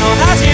同じ